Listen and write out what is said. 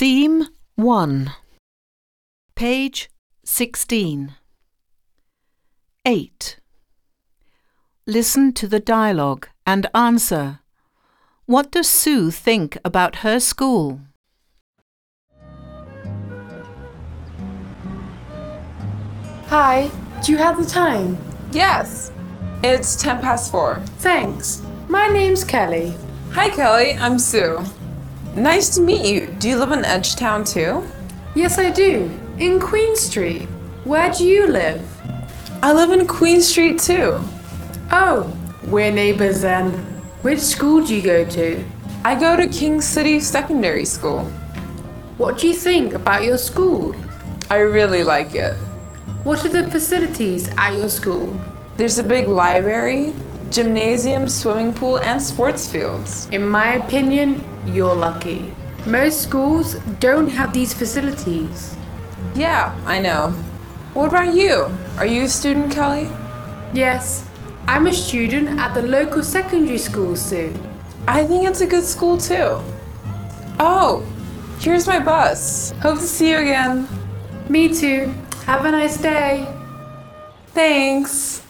Theme 1. Page 16. 8. Listen to the dialogue and answer. What does Sue think about her school? Hi, do you have the time? Yes, it's 10 past 4. Thanks. My name's Kelly. Hi, Kelly. I'm Sue. Nice to meet you. Do you live in Edgetown too? Yes, I do. In Queen Street. Where do you live? I live in Queen Street too. Oh, we're neighbors then. Which school do you go to? I go to King City Secondary School. What do you think about your school? I really like it. What are the facilities at your school? There's a big library, gymnasium, swimming pool, and sports fields. In my opinion, you're lucky. Most schools don't have these facilities. Yeah, I know. What about you? Are you a student, Kelly? Yes, I'm a student at the local secondary school soon. I think it's a good school too. Oh, here's my bus. Hope to see you again. Me too. Have a nice day. Thanks.